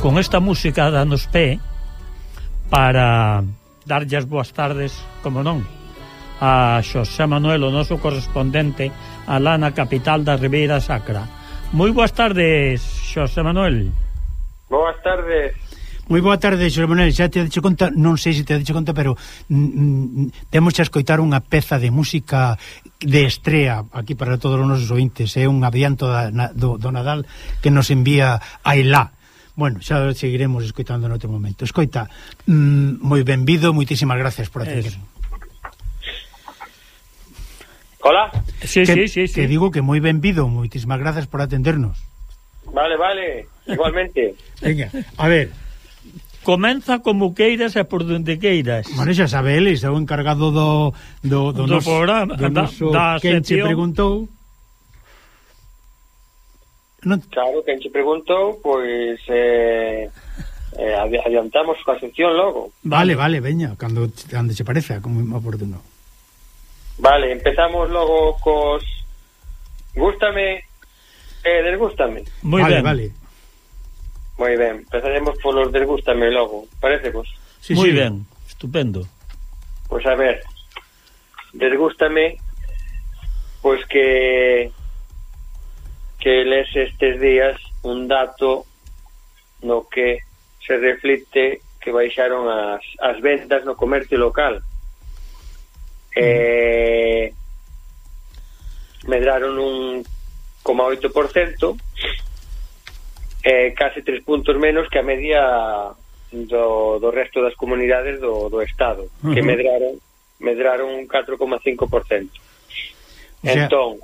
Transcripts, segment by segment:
con esta música danos pé para darlles boas tardes, como non, a Xosé Manuel, o noso correspondente, a Lana Capital da Ribeira Sacra. Moi boas tardes, Xosé Manuel. Boas tardes. Moi boa tarde, Xosé Manuel, xa te dixo conta, non sei se te dixo conta, pero mm, mm, temos xa escoitar unha peza de música de estrea aquí para todos os nosos ointes, é eh? un adianto da, na, do, do Nadal que nos envía a Ilá. Bueno, xa seguiremos escoitando noutro momento. Escoita, mm, moi benvido, moitísimas gracias por atender. Eso. Hola. Sí, que, sí, sí, sí. Que digo que moi benvido, moitísimas gracias por atendernos. Vale, vale, igualmente. Venga, a ver. Comeza como queiras e por donde queiras. Bueno, xa sabe, ele, xa o encargado do, do, do, do nos, programa, do noso, da, da sección. preguntou Non... Claro, quen che preguntou, pois... Eh, eh, adiantamos coa sección logo. Vale, vale, veña, cando, cando se parece, como oportuno. Vale, empezamos logo cos... Gústame e eh, desgústame. Muy vale, ben. vale. Moi ben, empezaremos polos desgústame logo, parece vos? Sí, Muy sí. ben, estupendo. Pois pues a ver, desgústame pois que que les estes días un dato no que se reflite que baixaron as, as ventas no comercio local. Mm. Eh, medraron un 0,8% eh, case tres puntos menos que a media do, do resto das comunidades do, do Estado, uh -huh. que medraron medraron un 4,5%. O sea, entón,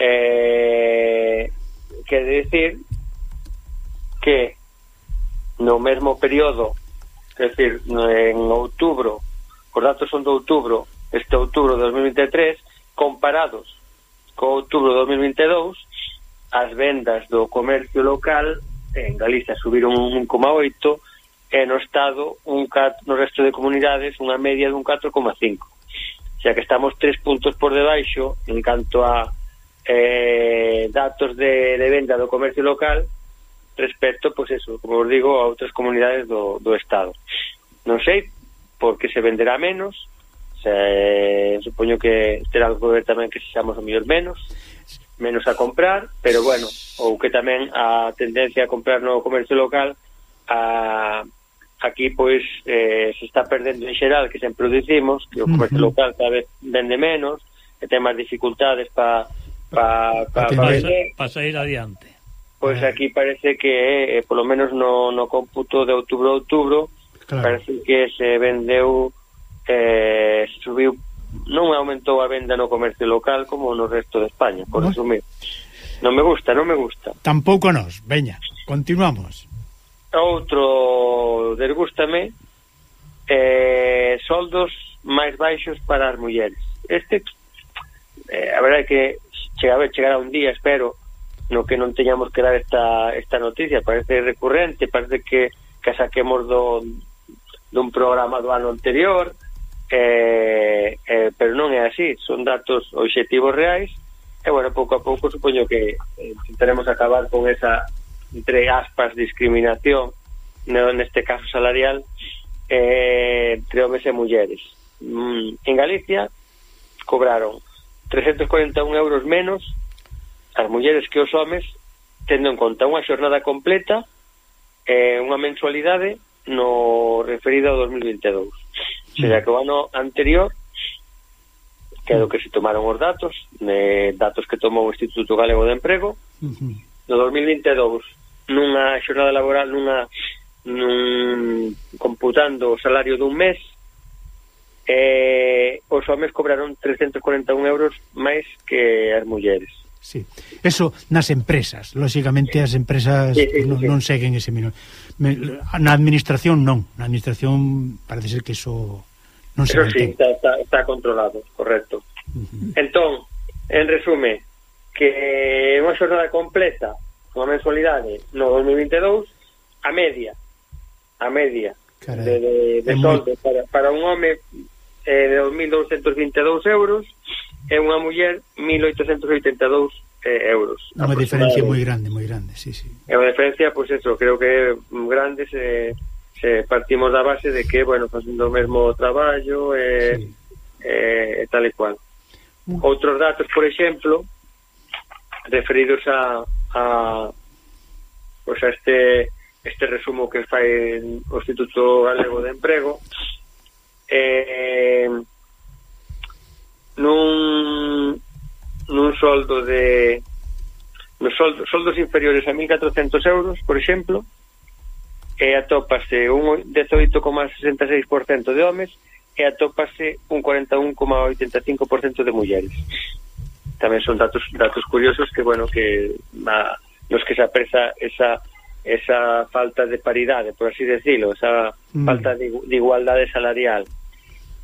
Eh, quer decir que no mesmo período, quer decir, en outubro, os datos son de outubro, este outubro de 2023, comparados co outubro de 2022, as vendas do comercio local en Galicia subiron un 1,8 e no Estado un 4, no resto de comunidades unha media dun 4,5 O sea que estamos tres puntos por debaixo en canto a eh, datos de, de venda do comercio local respecto, pois pues eso, como os digo, a outras comunidades do, do Estado. Non sei por que se venderá menos, se, supoño que terá algo que ver tamén que sexamos o mellor menos, menos a comprar, pero bueno, ou que tamén a tendencia a comprar no comercio local a aquí pois eh, se está perdendo en xeral que sempre o dicimos que o comercio local cada vez vende menos que ten máis dificultades para pa, pa, para ir, pa sair adiante. Pois pues aquí parece que, eh, polo menos no, no cómputo de outubro a outubro, claro. parece que se vendeu, eh, subiu, non aumentou a venda no comercio local como no resto de España, por no. resumir. Non me gusta, non me gusta. Tampouco nos, veña, continuamos. Outro desgústame, eh, soldos máis baixos para as mulleres. Este, eh, a verdade é que chegaba, chegará un día, espero, no que non teñamos que dar esta, esta noticia, parece recurrente, parece que, que saquemos do, dun programa do ano anterior, eh, eh, pero non é así, son datos obxectivos reais, e bueno, pouco a pouco supoño que eh, intentaremos acabar con esa, entre aspas, discriminación, no, neste caso salarial, eh, entre homes e mulleres. Mm, en Galicia cobraron 341 euros menos as mulleres que os homes tendo en conta unha xornada completa e eh, unha mensualidade no referido ao 2022 será mm. que o ano anterior que é do que se tomaron os datos de datos que tomou o Instituto Galego de Emprego no 2022 nunha xornada laboral nunha nun, computando o salario dun mes eh, os homes cobraron 341 euros máis que as mulleres. Sí. Eso nas empresas, lógicamente as empresas sí, sí, sí, non, non seguen ese menor. Na administración non, na administración parece ser que eso non se Eso mantén. sí, está, está, está controlado, correcto. Uh -huh. Entón, en resume, que unha xornada completa con mensualidade no 2022 a media, a media Carai, de, de, de soldo moi... para, para un home eh, de 2.222 euros e unha muller 1.882 eh, euros. Unha diferencia moi grande, moi grande, sí, sí. É unha diferencia, pois pues eso, creo que grande se, se partimos da base de que, bueno, facendo o mesmo traballo e eh, sí. eh, tal e cual. Uh. Outros datos, por exemplo, referidos a, a pois pues a este este resumo que fai o Instituto Galego de Emprego, eh, nun, nun soldo de nos soldos, soldos inferiores a 1.400 euros, por exemplo, e atópase un 18,66% de homes e atópase un 41,85% de mulleres. Tamén son datos datos curiosos que, bueno, que na, nos que se apresa esa esa falta de paridade, por así decirlo, esa mm. falta de, de igualdade salarial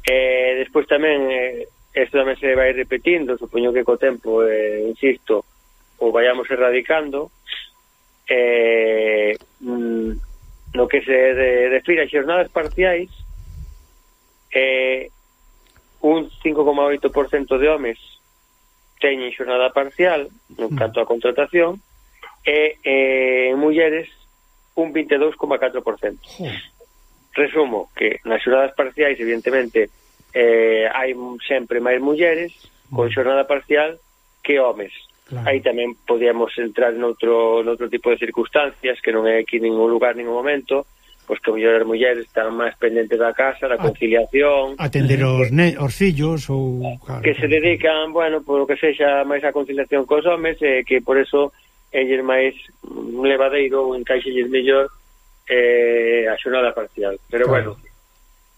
Eh, despois tamén, eh, isto tamén se vai repetindo, supoño que co tempo, eh, insisto, o vayamos erradicando, eh, mm, no que se de, refira a xornadas parciais, eh, un 5,8% de homes teñen xornada parcial no mm. canto a contratación e eh, mulleres un 22,4%. Resumo que nas xornadas parciais, evidentemente, eh, hai sempre máis mulleres con mm. xornada parcial que homes. Claro. Aí tamén podíamos entrar noutro, noutro tipo de circunstancias que non é aquí ningún lugar, ningún momento, pois que mellor as mulleres están máis pendentes da casa, da conciliación, atender eh, os, ne os fillos ou claro, que se dedican, bueno, por o que sexa máis a conciliación cos homes, e eh, que por eso elles máis mm, levadeiro ou encaixelles mellor eh, a xornada parcial. Pero claro. bueno,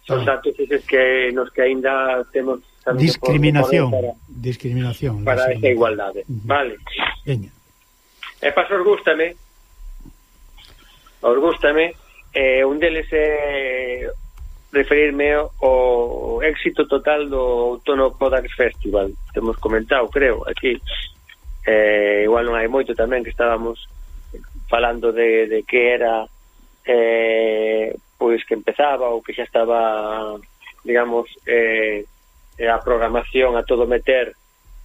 son claro. datos eses que nos que aínda temos discriminación, para, discriminación para esa igualdade. Uh -huh. Vale. Veña. E paso os gústame. Os gústame eh, un deles é referirme ao éxito total do Outono Codax Festival. Temos comentado, creo, aquí. Eh, igual non hai moito tamén que estábamos falando de, de que era eh, pois que empezaba ou que xa estaba digamos eh, eh, a programación a todo meter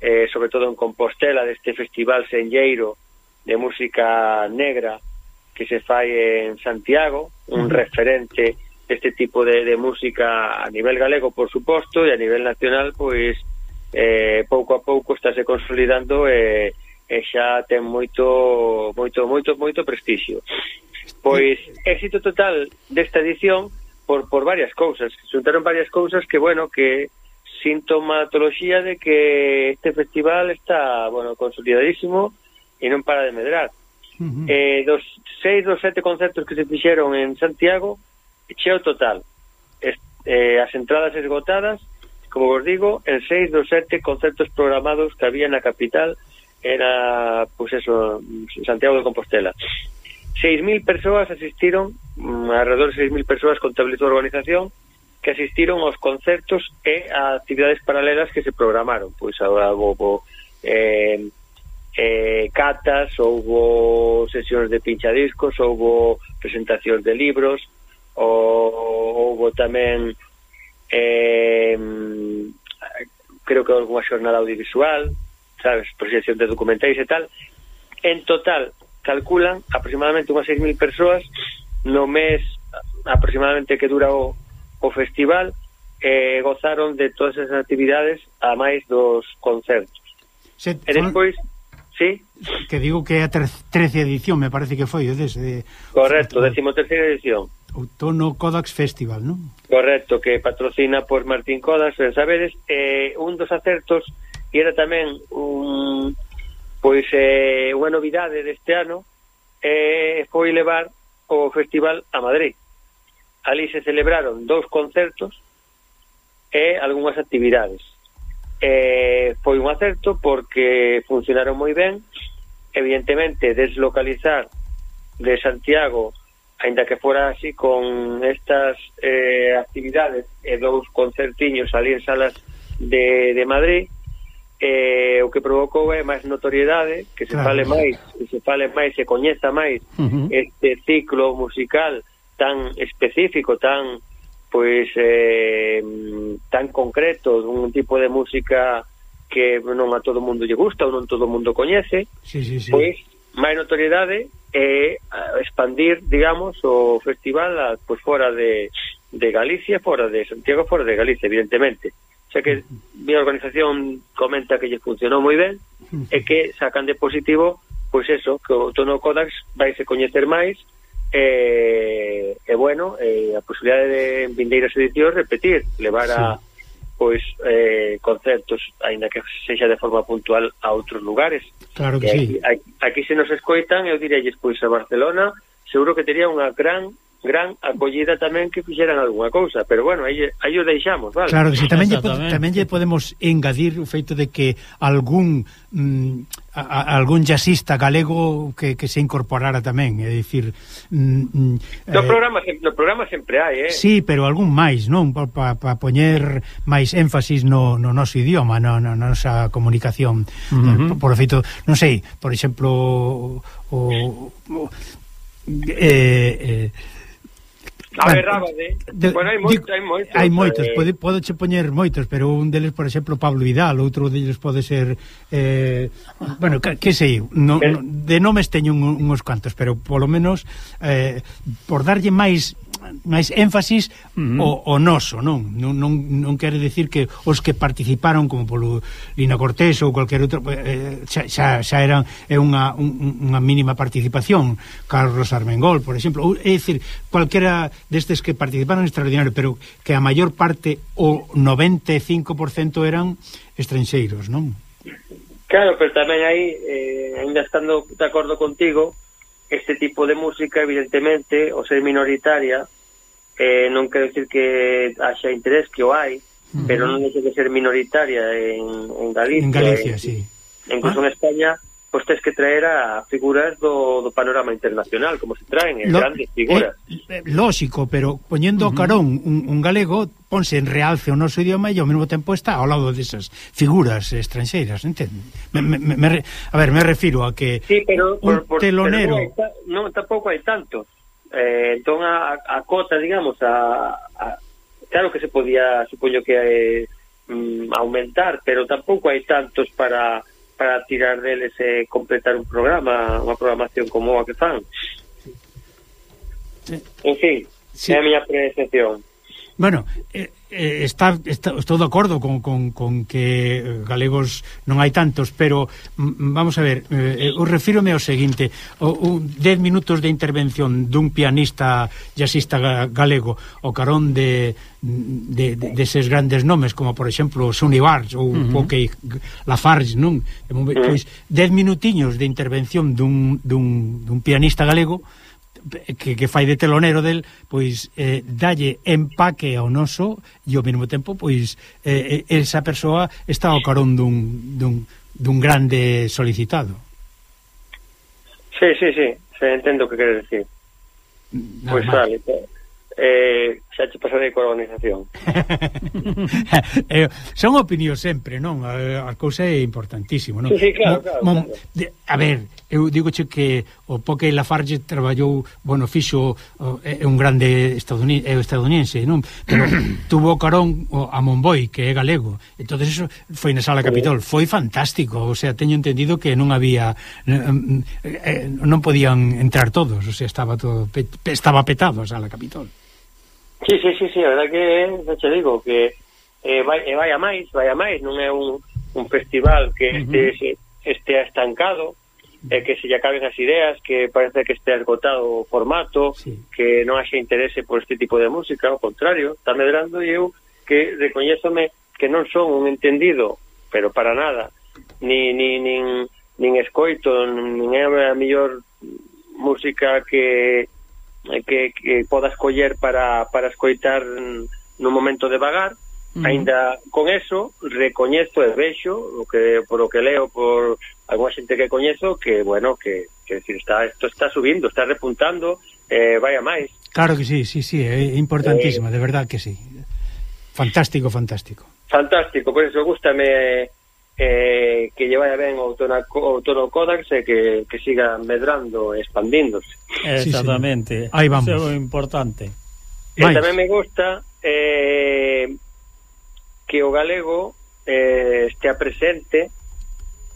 eh, sobre todo en Compostela deste festival senlleiro de música negra que se fai en Santiago un referente deste tipo de, de música a nivel galego por suposto e a nivel nacional pois eh, pouco a pouco estáse consolidando e eh, e xa ten moito moito moito moito prestixio. Pois éxito total desta edición por por varias cousas, xuntaron varias cousas que bueno, que sintomatoloxía de que este festival está, bueno, consolidadísimo e non para de medrar. Uh -huh. eh, dos seis dos sete concertos que se fixeron en Santiago, cheo total. Es, eh, as entradas esgotadas, como vos digo, en seis dos sete concertos programados que había na capital, era, pues eso, Santiago de Compostela. 6.000 persoas asistiron, mm, alrededor de 6.000 persoas contabilizou a organización, que asistiron aos concertos e a actividades paralelas que se programaron. Pois agora houve eh, eh, catas, houve sesións de pinchadiscos, houve presentacións de libros, houve tamén eh, creo que algunha xornada audiovisual, sabes, proxección de documentais e tal, en total calculan aproximadamente unhas 6.000 persoas no mes aproximadamente que dura o, o festival eh, gozaron de todas esas actividades a máis dos concertos. Se, e despois, sí? Que digo que é a 13 edición, me parece que foi, desde... Correcto, 13 edición. Outono Kodax Festival, non? Correcto, que patrocina por Martín Codax, sabedes, eh, un dos acertos e era tamén un pois eh, unha novidade deste ano eh, foi levar o festival a Madrid. Ali se celebraron dous concertos e algunhas actividades. Eh, foi un acerto porque funcionaron moi ben, evidentemente deslocalizar de Santiago, aínda que fora así con estas eh, actividades e dous concertiños ali en salas de, de Madrid, eh, o que provocou é máis notoriedade, que se claro. fale máis, que se fale máis, se coñeza máis uh -huh. este ciclo musical tan específico, tan pois eh, tan concreto, un tipo de música que non a todo mundo lle gusta ou non todo mundo coñece, sí, sí, sí. pois máis notoriedade e eh, expandir, digamos, o festival a, pois fora de, de Galicia, fora de Santiago, fora de Galicia, evidentemente. Uh xa que mi organización comenta que lle funcionou moi ben e que sacan de positivo pois eso, que o tono Codax vaise coñecer máis e, e bueno, e a posibilidade de vindeiras edicións repetir, levar a sí. pois eh, concertos, aínda que sexa de forma puntual a outros lugares. Claro que e aquí, sí. Aquí, aquí se nos escoitan, eu diríalles pois a Barcelona, seguro que tería unha gran gran acollida tamén que fixeran algunha cousa, pero bueno, aí, aí o deixamos, vale? Claro que si, sí, tamén, lle, tamén lle podemos engadir o feito de que algún mm, a, a, algún jazzista galego que, que se incorporara tamén, é dicir... Mm, mm, no, eh, programa, no programa sempre hai, eh? Sí, pero algún máis, non? Para pa, pa poñer máis énfasis no, no noso idioma, na no, no, nosa comunicación. Uh eh, -huh. por, por feito, non sei, por exemplo, o... o, o eh, eh A ver, Rábade. De, bueno, hai, moitos, hai moitos. Hai moitos, eh... pode, pode che poñer moitos, pero un deles, por exemplo, Pablo Vidal, outro deles pode ser... Eh, bueno, que, que sei, no, no, de nomes teño un, uns cantos, pero polo menos, eh, por darlle máis máis énfasis uh -huh. o, o noso, non? Non, non? non quere decir que os que participaron como polo Lina Cortés ou cualquier outro eh, xa, xa, xa eran é unha, un, unha mínima participación Carlos Armengol, por exemplo é dicir, cualquera destes que participaron extraordinario, pero que a maior parte, o 95% eran estranxeiros, non? Claro, pero tamén aí, eh, ainda estando de acordo contigo, este tipo de música, evidentemente, o ser minoritaria, eh, non quero decir que haxa interés que o hai, uh -huh. pero non deixa de ser minoritaria en, en Galicia. En Galicia, en, sí. Incluso ah. en España, pois tens que traer a figuras do, do panorama internacional, como se traen, Lo, grandes figuras. Eh, eh lógico, pero poñendo uh -huh. carón un, un galego, ponse en realce o noso idioma e ao mesmo tempo está ao lado desas figuras estranxeiras, entende? Me, me, me, a ver, me refiro a que sí, pero, un por, por, telonero... Pero non, tampouco hai tanto. Eh, entón, a, a cota, digamos, a, a, claro que se podía, supoño que eh, mm, aumentar, pero tampouco hai tantos para para tirar deles e completar un programa, unha programación como a que fan. En fin, sí. é a miña apreciación. Bueno, eh, eh, está, está, estou de acordo con, con, con que eh, galegos non hai tantos, pero mm, mm, vamos a ver, eh, eh, eu refírome ao seguinte, o, un 10 minutos de intervención dun pianista jazzista galego, o carón de de, de, deses grandes nomes, como por exemplo Sonny Barnes ou uh -huh. Poké Lafarge, non? Eh. Pois 10 minutiños de intervención dun, dun, dun pianista galego que, que fai de telonero del, pois eh, dalle empaque ao noso e ao mesmo tempo pois eh, eh esa persoa está ao carón dun, dun, dun grande solicitado. Sí, sí, sí, se entendo o que queres decir. Pois pois vale. Eh, xa che pasarei coa organización. eh, son opinións sempre, non? A, a cousa é importantísimo, non? Sí, sí, claro, claro, mo, claro. De, a ver, eu digo che que o Poque Lafarge traballou, bueno, fixo é un grande estadounidense, é estadounidense non? Pero tuvo carón o, a Monboy, que é galego. entonces eso foi na sala Capitol, foi fantástico, o sea, teño entendido que non había eh, non podían entrar todos, o sea, estaba todo estaba petado a sala Capitol. Sí, sí, sí, sí, a verdad que che digo que eh, vai, e eh, vai a máis, vai a máis, non é un, un festival que este, uh -huh. este estancado, e eh, que se lle acaben as ideas, que parece que este esgotado o formato, sí. que non haxe interese por este tipo de música, ao contrario, está medrando e eu que recoñézome que non son un entendido, pero para nada, ni, ni, nin, nin escoito, nin é a mellor música que que, que podas coller para, para escoitar no momento de vagar Uh -huh. Ainda con eso, recoñezo e vexo, o que, por o que leo por algunha xente que coñezo, que, bueno, que, que decir, está, isto está subindo, está repuntando, eh, vai a máis. Claro que sí, sí, sí, é importantísimo, eh, de verdad que sí. Fantástico, fantástico. Fantástico, por eso, gustame eh, que lle vaya ben o Tono Codax e eh, que, que siga medrando e expandíndose. Exactamente. Sí, Aí vamos. Eso é importante. Eh, e Mais. tamén me gusta eh, que o galego eh, estea presente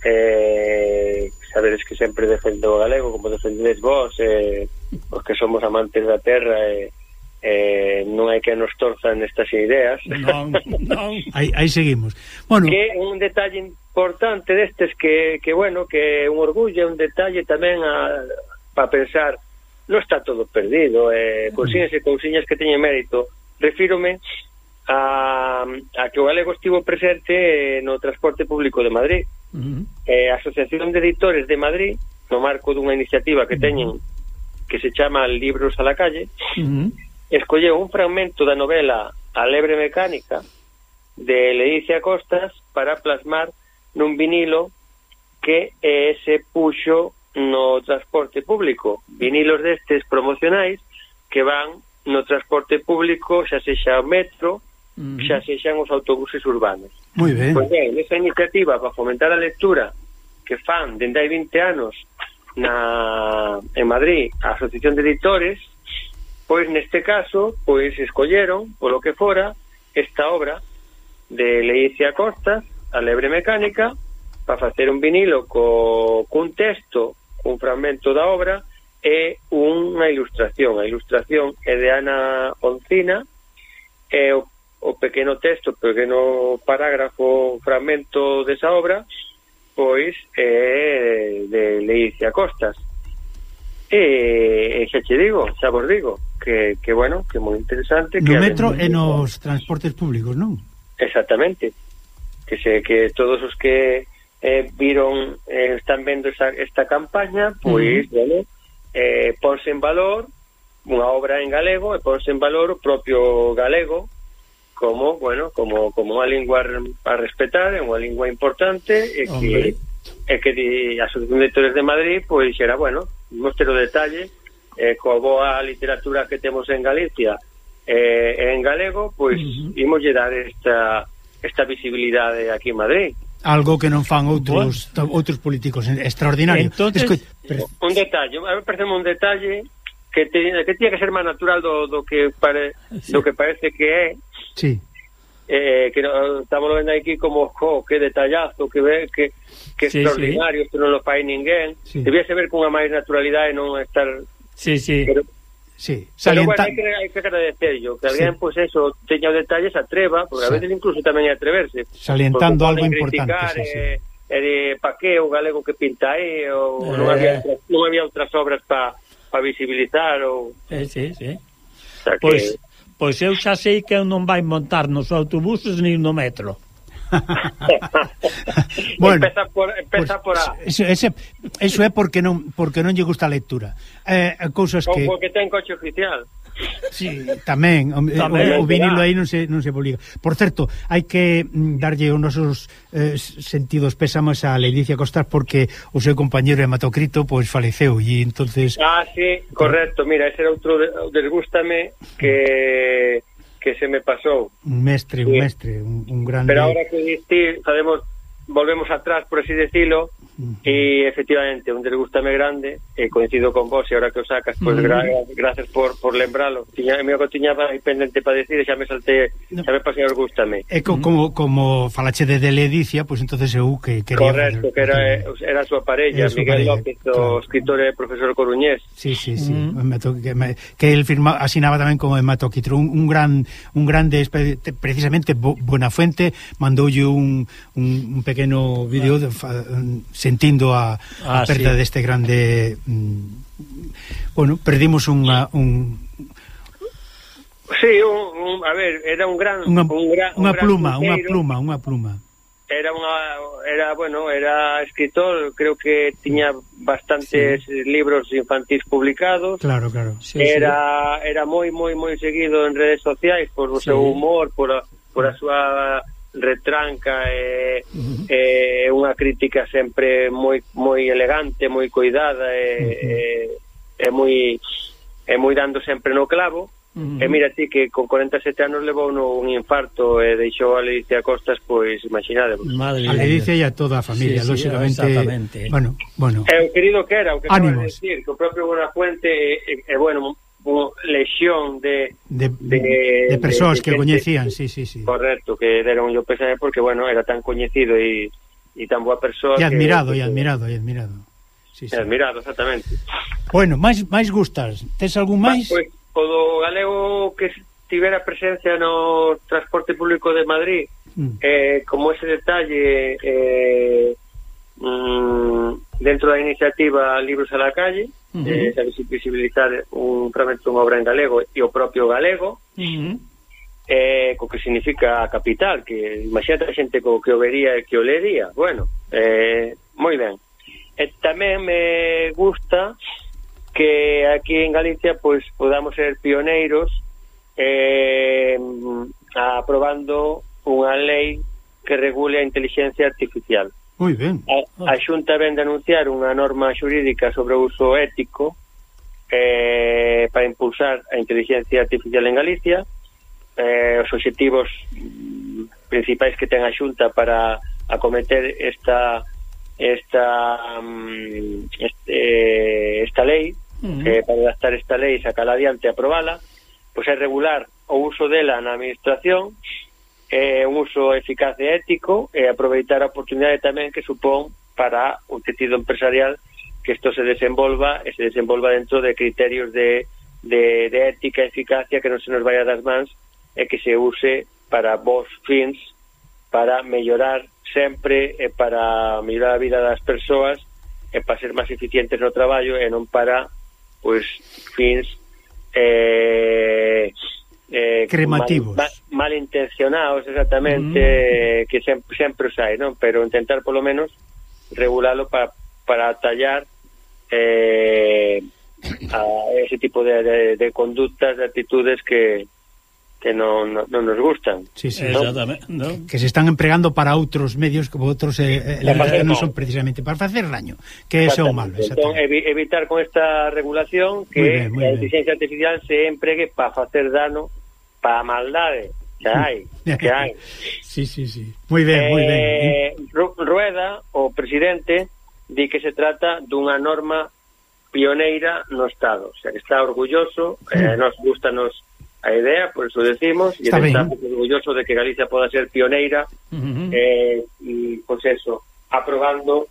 eh, sabedes que sempre defendo o galego como defendedes vos eh, os que somos amantes da terra e eh, eh, non é que nos torzan estas ideas. Non, non. aí, aí seguimos. Bueno. Que un detalle importante destes que, que bueno, que un orgullo, un detalle tamén a, para pensar, non está todo perdido, eh, cousiñas e cousiñas que teñen mérito. Refírome a, a que o galego estivo presente eh, no transporte público de Madrid. Uh -huh. eh, a Asociación de Editores de Madrid, no marco dunha iniciativa que teñen que se chama Libros a la calle, uh -huh escolleu un fragmento da novela A lebre mecánica de Leicia Costas para plasmar nun vinilo que eh, se puxo no transporte público. Vinilos destes promocionais que van no transporte público, xa sexa o metro, mm. xa sexan os autobuses urbanos. Moi ben. Pois ben, esa iniciativa para fomentar a lectura que fan dende hai 20 anos na en Madrid a Asociación de Editores Pois neste caso, pois escolleron, polo que fora, esta obra de Leicia Costas, A lebre mecánica, para facer un vinilo co, cun texto, un fragmento da obra, é unha ilustración. A ilustración é de Ana Oncina, e o, o pequeno texto, o pequeno parágrafo, fragmento desa obra, pois é de Leicia Costas. E, e xa che digo, xa vos digo que, que bueno, que moi interesante No que metro e nos transportes públicos, non? Exactamente que se que todos os que eh, viron, eh, están vendo esa, esta campaña, pois, uh -huh. bueno, eh, ponse en valor unha obra en galego e ponse en valor o propio galego como, bueno, como, como unha lingua a respetar, é unha lingua importante e que, e que di, a Asociación de Lectores de Madrid, pois, era, bueno, mostre o detalle eh, coa boa literatura que temos en Galicia eh, en galego, pois uh -huh. imoslle dar esta, esta visibilidade aquí en Madrid algo que non fan outros bueno. outros políticos extraordinario. Entonces, Escoite, pero... un detalle, a ver, parece un detalle que te, que tiña que ser máis natural do, do que pare, sí. do que parece que é. Sí eh, que no, estamos vendo aquí como jo, que detallazo, que ve que, que sí, extraordinario, sí. que non lo fai ninguén. Sí. Debíase ver cunha máis naturalidade non estar Sí, sí. Pero, Sí, salienta... Pero bueno, hai que, hai que agradecerlo, que alguén, sí. pues, eso, teña detalles, atreva, porque sí. a veces incluso tamén atreverse. Salientando algo importante, sí, eh, sí. Eh, de pa que o galego que pinta aí, ou eh... non, eh. había, non había outras obras para pa visibilizar, ou... Eh, sí, sí. O sea, que... Pois, Pois eu xa sei que eu non vai montar nos autobuses nin no metro. bueno, empeza por, empeza por, por a... Eso, ese, eso é porque non porque non lle gusta a lectura. Eh, cousas que Como que ten coche oficial. Sí, tamén, o, eh, tamén o, o vinilo aí non se, non se publica. Por certo, hai que mm, darlle os nosos eh, sentidos pésamos a Leidicia Costas porque o seu compañeiro hematocrito pois faleceu e entonces Ah, sí, correcto. Mira, ese era outro desgústame que que se me pasou. Un mestre, sí. un mestre, un, un grande Pero agora que diste, sabemos volvemos atrás por así decirlo, e efectivamente, un desgústame grande, e coincido con vos, e ahora que o sacas, pues, gra gracias por, por lembralo. Tiña, me que tiña aí pendente para decir, e xa me salté, xa me pasei os gústame. É co, como, como falache de Deledicia, pois entonces eu que quería Correcto, que era, eh, era a súa parella, Era Miguel parella, López, claro. o escritor e profesor coruñés. Sí, sí, sí. Mm. o que, me- que el firma, asinaba tamén como hematoquitro un, un gran un grande precisamente Bo- Buenafuente mandoulle un, un, un pequeno vídeo de, fa, sentindo a, ah, a perda sí. deste grande mm, bueno, perdimos unha un Sí, un, un, a ver, era un gran unha, un gran, unha un gran pluma, unha pluma, unha pluma. Era unha era, bueno, era escritor, creo que tiña bastantes sí. libros infantís publicados. Claro, claro. Sí, era sí. era moi moi moi seguido en redes sociais por o sí. seu humor, por a, por a súa retranca e, é e unha crítica sempre moi moi elegante, moi cuidada e, é e, e moi e moi dando sempre no clavo. E mira ti que con 47 anos levou no un infarto e deixou a Leticia Costas, pois imaginade. Madre a dice e a toda a familia, sí, lógicamente. Sí, bueno, bueno. É o querido que era, o que Ánimos. decir, que o propio Buenafuente é, é, bueno, tipo lexión de de, de, de persoas que coñecían, sí, sí, sí. Correcto, que deron yo pésame porque bueno, era tan coñecido e e tan boa persoa e admirado, que, e admirado, e admirado. Sí, sí. Admirado, exactamente. Bueno, máis máis gustas. Tes algún máis? Pois, pues, o do galego que tivera presencia no transporte público de Madrid, mm. eh, como ese detalle eh, mm, dentro da iniciativa Libros a la calle, uh -huh. eh, a visibilizar un, realmente unha obra en galego e o propio galego uh -huh. eh, co que significa a capital que imagínate a xente co que o vería e que o lería bueno, eh, moi ben e eh, tamén me gusta que aquí en Galicia pois podamos ser pioneiros eh, aprobando unha lei que regule a inteligencia artificial. Moi ben. A, a ah. Xunta ven de anunciar unha norma xurídica sobre o uso ético eh, para impulsar a inteligencia artificial en Galicia, eh, os obxectivos mm, principais que ten a Xunta para acometer esta esta mm, este, esta lei, uh -huh. que para adaptar esta lei, sacala adiante e aprobala, pois é regular o uso dela na administración, eh, un uso eficaz e ético e aproveitar a oportunidade tamén que supón para o tecido empresarial que isto se desenvolva e se desenvolva dentro de criterios de, de, de ética e eficacia que non se nos vaya das mans e que se use para vos fins para mellorar sempre e para mellorar a vida das persoas e para ser máis eficientes no traballo e non para pois fins eh, eh, cremativos mal, mal, malintencionados exactamente mm. eh, que sempre, sempre os hai non? pero intentar polo menos regularlo para, para tallar eh, a ese tipo de, de, de conductas de actitudes que que non, non, non nos gustan sí, sí, ¿no? ¿no? Que, se están empregando para outros medios como outros eh, elementos que non son precisamente para facer daño que é o malo entón, evi evitar con esta regulación que muy bien, muy a inteligencia artificial se empregue para facer dano para maldade que hai, que hai. Sí, sí, sí. Moi ben, eh, moi ben. Eh. Rueda, o presidente, di que se trata dunha norma pioneira no Estado. O sea, que está orgulloso, eh, nos gusta nos a idea, por eso decimos, e está, está orgulloso de que Galicia poda ser pioneira, uh -huh. eh, e, pues eso, aprobando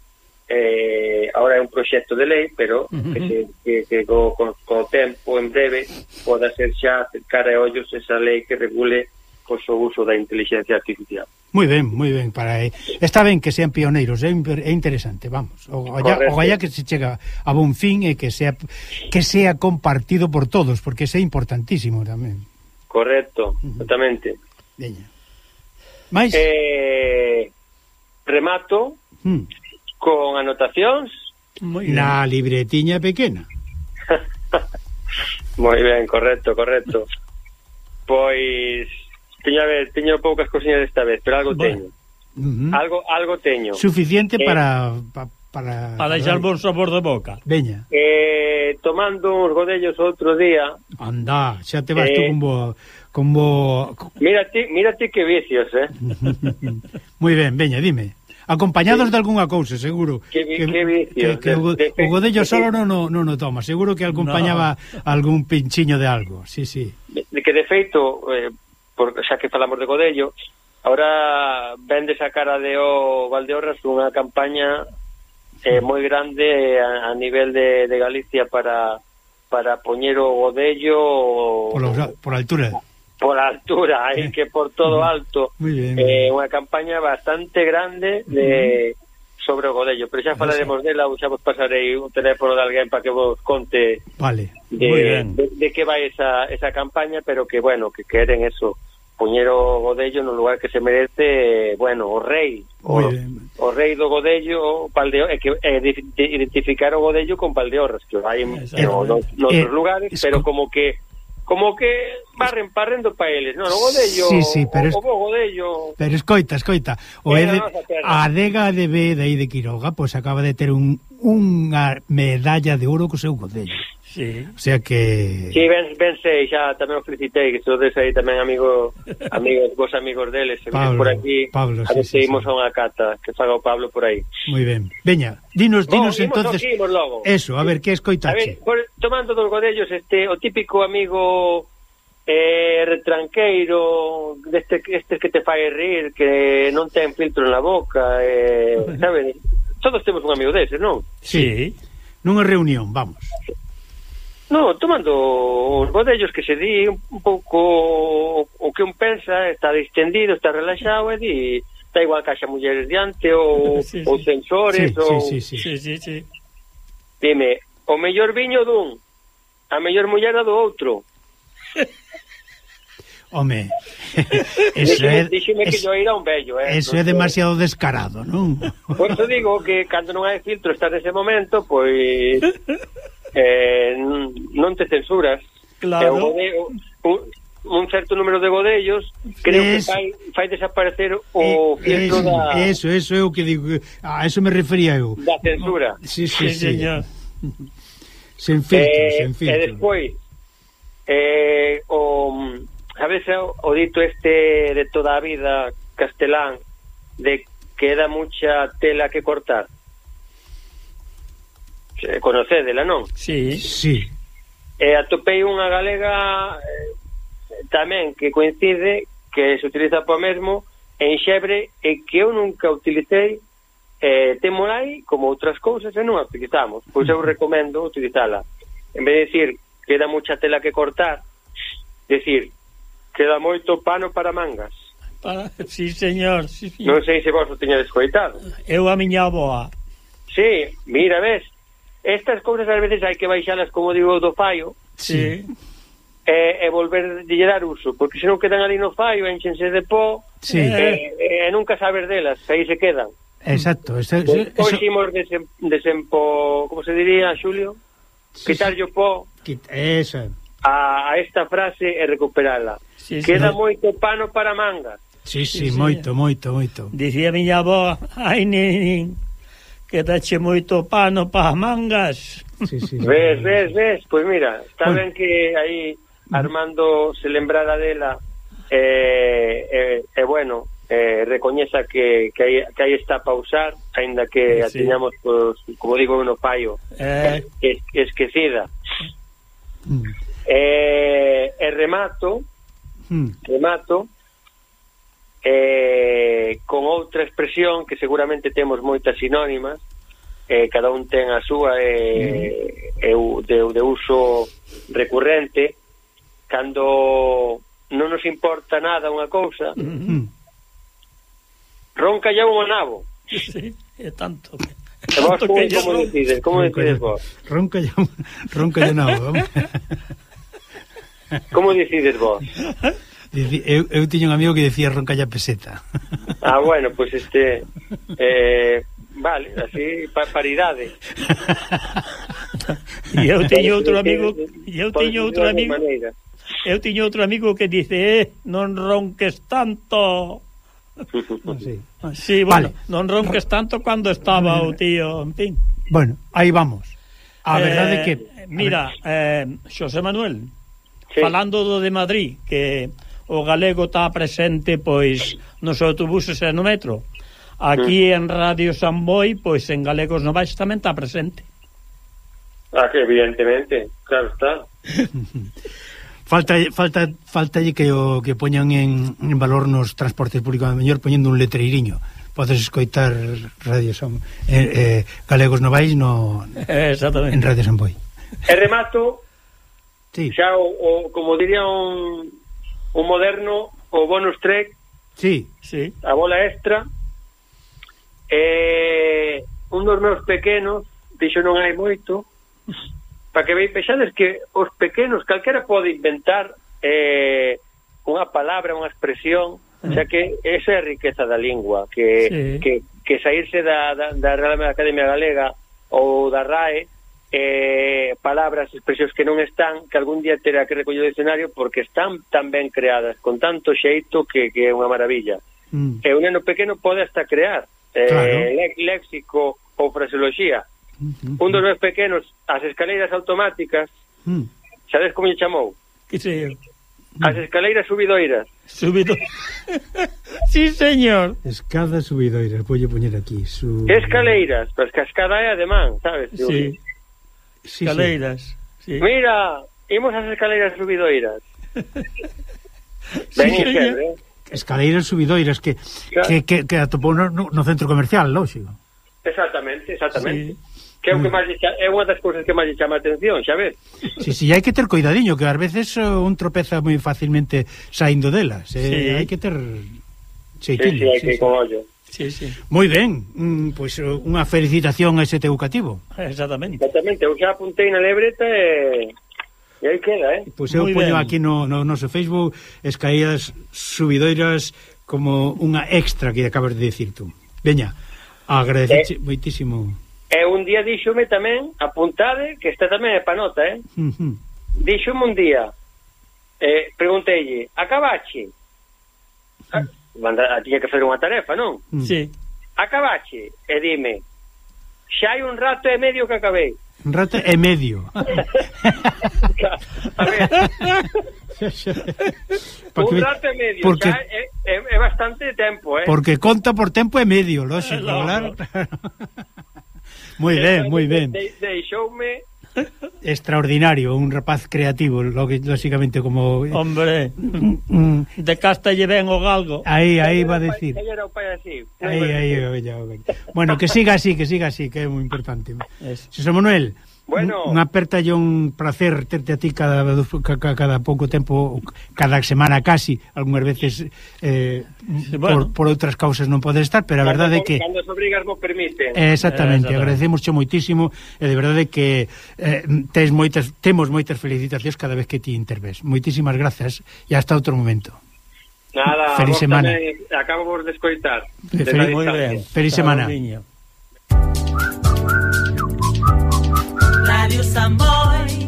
eh, ahora é un proxecto de lei, pero que, se, que, que co, co, co tempo, en breve, poda ser xa cara e ollos esa lei que regule pois, o uso da inteligencia artificial. Moi ben, moi ben para aí. Está ben que sean pioneiros, é, é interesante, vamos. O galla, o galla que se chega a bon fin e que sea que sea compartido por todos, porque é importantísimo tamén. Correcto, exactamente. Veña. Mais eh, remato hmm con anotacións. Na libretiña pequena. Moi ben, correcto, correcto. Pois teño a ver, teño poucas cosiñas desta vez pero algo bueno. teño. Uh -huh. algo, algo teño. Suficiente eh, para, para para deixar bon a de boca. Veña. Eh, tomando uns godellos outro día. Anda, xa te vas eh, tú con boa como... Mira mírate mira ti que vicios, eh? moi ben, veña, dime acompañados sí. de algunha cousa, seguro. Que, que, que, vicio, que, que o, de, o godello de, solo non no, no, no toma, seguro que acompañaba no. algún pinchiño de algo, sí, sí. De, de que de feito, eh, por, xa que falamos de godello, ahora vende esa cara de o Valdeorras unha campaña eh, moi grande a, a nivel de, de Galicia para para poñer o godello por, los, por altura por altura, hai que por todo alto. Moi ben. Eh, unha campaña bastante grande de sobre o godello, pero xa falaremos dela ou xa vos pasarei un teléfono de alguén para que vos conte Vale. de, de, de que vai esa, esa campaña, pero que, bueno, que queren eso, poñer o godello no lugar que se merece, bueno, o rei, o, o rei do godello, Valdeo, é que é de, de identificar o godello con Valdeorras, que hai en, no, Eh, lugares, es pero co- como que como que barren barrendo pa eles, non? O godello, sí, sí, pero o, es... o godello... Pero escoita, escoita, o é de, a adega de B de aí de Quiroga, pois pues, acaba de ter un, unha medalla de ouro co seu godello. Sí. O sea que... Sí, ben, ben sei, xa tamén o felicitei, que sodes aí tamén amigo, amigos, vos amigos deles, se Pablo, por aquí, Pablo, a ver sí, se sí, imos sí. a unha cata, que faga o Pablo por aí. Moi ben. Veña, dinos, dinos bon, entonces... Aquí, logo. Eso, a ver, que escoitache? A ver, por, tomando dos godellos, este, o típico amigo eh, retranqueiro deste este que te fai rir que non ten filtro na boca eh, sabes todos temos un amigo deses, non? Sí, nunha reunión, vamos. No, tomando os bodellos que se di un pouco o que un pensa, está distendido, está relaxado e di está igual que haxa mulleres diante ou, sí, sí. ou sensores sí, ou... Sí, sí, sí. sí, sí, sí. Dime, o mellor viño dun, a mellor muller do outro. Home, eso é... Díxeme que es, yo era un bello, eh. Eso é demasiado descarado, non? Por eso digo que cando non hai filtro estás nese momento, pois... Eh, non te censuras. Claro. Eu, o eu, un certo número de godellos creo es, que fai, fai desaparecer o filtro eso, da... Eso, eso é o que digo, a eso me refería eu. Da censura. Oh, sí, sí, sí. sí. Sen filtro, eh, sen filtro. E despois, eh, o a veces o dito este de toda a vida castelán de queda mucha tela que cortar. Conocedela, non? Sí. Sí. E atopei unha galega eh, tamén que coincide que se utiliza po mesmo en xebre e que eu nunca utilicei eh, temorai aí como outras cousas e non a utilizamos. Pois eu recomendo utilizala. En vez de decir queda mucha tela que cortar, decir Queda moito pano para mangas. Para... Sí, señor, sí, sí. Non sei se vos o tiñades coitado. Eu a miña aboa. Sí, mira, ves, estas cousas ás veces hai que baixalas, como digo, do fallo. Sí. E, e volver de dar uso, porque se non quedan ali no fallo, enchense de pó, sí. e, e, e nunca saber delas, aí se quedan. Exacto. Eso, eso, Pois imos desem, desempo, como se diría, Xulio? Sí, Quitarlle o pó. Quit, eso a, a esta frase e recuperala. Sí, Queda sí. moito pano para manga. Sí, sí, sí, moito, moito, moito. Dicía miña avó, ai, nin, quedache moito pano para mangas. Sí, sí, sí. Ves, ves, ves, pois pues mira, está ben que aí Armando se lembrara dela e, eh, eh, eh, bueno, eh, recoñeza que, que, aí, que aí está pausar, aínda que sí. a tiñamos, pues, como digo, no paio, eh... es, esquecida. Mm. E, e remato, hmm. remato, eh, con outra expresión que seguramente temos moitas sinónimas, eh, cada un ten a súa eh, mm-hmm. eu, de, de uso recurrente cando non nos importa nada unha cousa uh ronca ya un nabo sí, é tanto E vos, como, como decides? Como ronca decides vos? Ronca ya, ronca ya nabo, vamos. Como decides vos? Eu, eu tiño un amigo que decía roncalla peseta. Ah, bueno, pois pues este... Eh, vale, así, pa paridade. E eu teño outro amigo... E eu teño outro amigo... Eu tiño outro amigo que dice, eh, non ronques tanto. Así. Ah, sí, bueno, vale. non ronques tanto cando estaba o tío, en fin. Bueno, aí vamos. A verdade é que... A mira, ver. eh, Xosé Manuel sí. falando do de Madrid, que o galego está presente pois nos autobuses e no metro. Aquí mm. en Radio Samboy, pois en Galegos Novais tamén está presente. Ah, que evidentemente, claro está. falta falta falta que o que poñan en, en valor nos transportes públicos, a mellor poñendo un letreiriño. Podes escoitar Radio San eh, eh, Galegos Novais no Exactamente. en Radio Samboy. E remato sí. xa o, o, como diría un, un moderno, o bonus track, sí, sí. a bola extra, eh, un dos meus pequenos, dixo non hai moito, para que veis pexades que os pequenos, calquera pode inventar eh, unha palabra, unha expresión, eh. xa que esa é a riqueza da lingua, que, sí. que, que saírse da, da, da Real Academia Galega ou da RAE, eh, palabras, expresións que non están, que algún día terá que recoller o escenario porque están tan ben creadas, con tanto xeito que, que é unha maravilla. Mm. E un neno pequeno pode hasta crear eh, claro. léxico ou fraseología. Mm. Mm-hmm. Un dos meus pequenos, as escaleiras automáticas, mm. sabes como lle chamou? Que sei eu? As escaleiras subidoiras. Subido... sí, señor. Escadas subidoiras, voulle poñer aquí. Su... Escaleiras, pues que a escada é ademán, sabes? Sí sí, escaleiras. Sí. Sí. Mira, imos as escaleiras subidoiras. Ben sí, sempre. Eh? Escaleiras subidoiras que, claro. que, que, que atopou no, no centro comercial, lógico. Exactamente, exactamente. Sí. Que é, o que mm. máis, é unha das cousas que máis lle chama a atención, xa ves? Sí, si, sí, hai que ter cuidadiño, que ás veces un tropeza moi facilmente saindo delas. Eh? Sí. Hai que ter... Sí, sí, sí, hai sí, que sí. con ollo sí, sí. Moi ben, mm, pois pues, unha felicitación a ese teu cativo. Exactamente. Exactamente, eu xa apuntei na lebreta e... E aí queda, eh? Pois pues eu Muy poño ben. aquí no, no noso Facebook escaídas subidoiras como unha extra que acabas de dicir tú. Veña, agradecerche eh, moitísimo. E un día díxome tamén, apuntade, que esta tamén é panota, eh? Uh -huh. Díxome un día, eh, preguntei, acabache? manda, tiña que fazer unha tarefa, non? Mm. Sí. Acabache e dime, xa hai un rato e medio que acabei. Un rato e medio. a ver. porque, un rato e medio, porque, xa é, é, é bastante tempo, eh? Porque conta por tempo e medio, lógico, no, claro. No. moi eh, ben, moi ben. De, deixoume extraordinario, un rapaz creativo, lógicamente como Hombre, mm, mm. de casta lle ben o galgo. Aí, aí va a decir. Aí, aí, bueno, que siga así, que siga así, que é moi importante. Xosé Manuel, Bueno, unha aperta e un placer terte a ti cada, cada, cada pouco tempo, cada semana casi, algunhas veces eh, sí, bueno. por, por outras causas non podes estar, pero a verdade é que... Cando as obrigas vos permiten. Eh, exactamente, eh, agradecemos xo moitísimo, e de verdade que eh, tes moitas, temos moitas felicitacións cada vez que ti interves. Moitísimas grazas e hasta outro momento. Nada, Feliz semana. Tamén, acabo de escoitar. Feliz, moi ben. Feliz Chao, semana. Niño. Rádio Samboy.